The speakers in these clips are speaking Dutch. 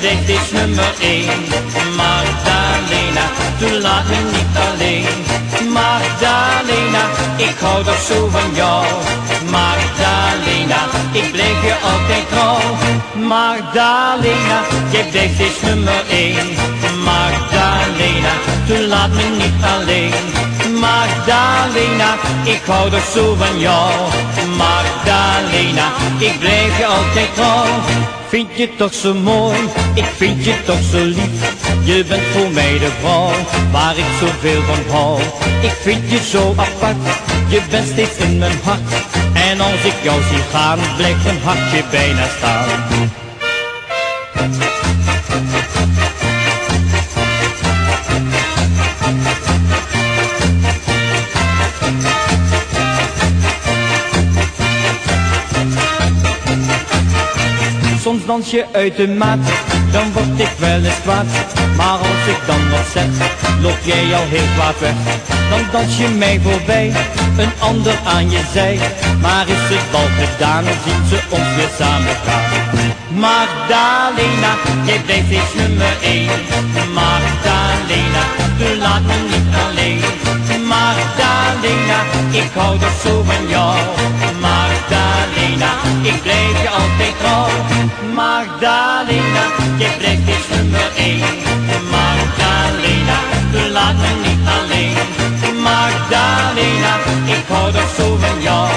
dit is nummer 1. Magdalena, toen laat me niet alleen. Magdalena, ik hou toch zo van jou. Magdalena, ik blijf je altijd trouw. Magdalena, jij blijft is nummer 1. Magdalena, toen laat me niet alleen. Magdalena, ik hou toch zo van jou. Magdalena, ik blijf je altijd trouw. Vind je toch zo mooi, ik vind je toch zo lief. Je bent voor mij de vrouw, waar ik zoveel van hou. Ik vind je zo apart, je bent steeds in mijn hart. En als ik jou zie gaan, blijft mijn hartje bijna staan. Soms dans je uit de maat, dan word ik wel eens kwaad. Maar als ik dan wat zeg, loop jij al heel kwaad weg. Dan dans je mij voorbij, een ander aan je zij. Maar is het al gedaan, dan zien ze ons weer samen gaan. Magdalena, jij blijft steeds nummer één. Magdalena, du laat me niet alleen. Magdalena, ik hou toch zo van jou. Laat niet alleen. Magdalena, ik hou toch zo van jou.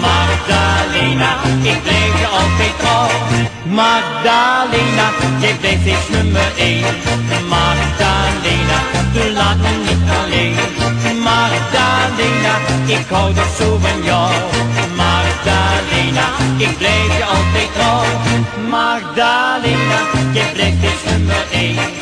Magdalena, ik blijf je altijd trouw. Magdalena, jij blijft steeds nummer één. Magdalena, du laat me niet alleen. Magdalena, ik hou toch zo van jou. Magdalena, ik blijf je altijd trouw. Magdalena, jij blijft steeds nummer één.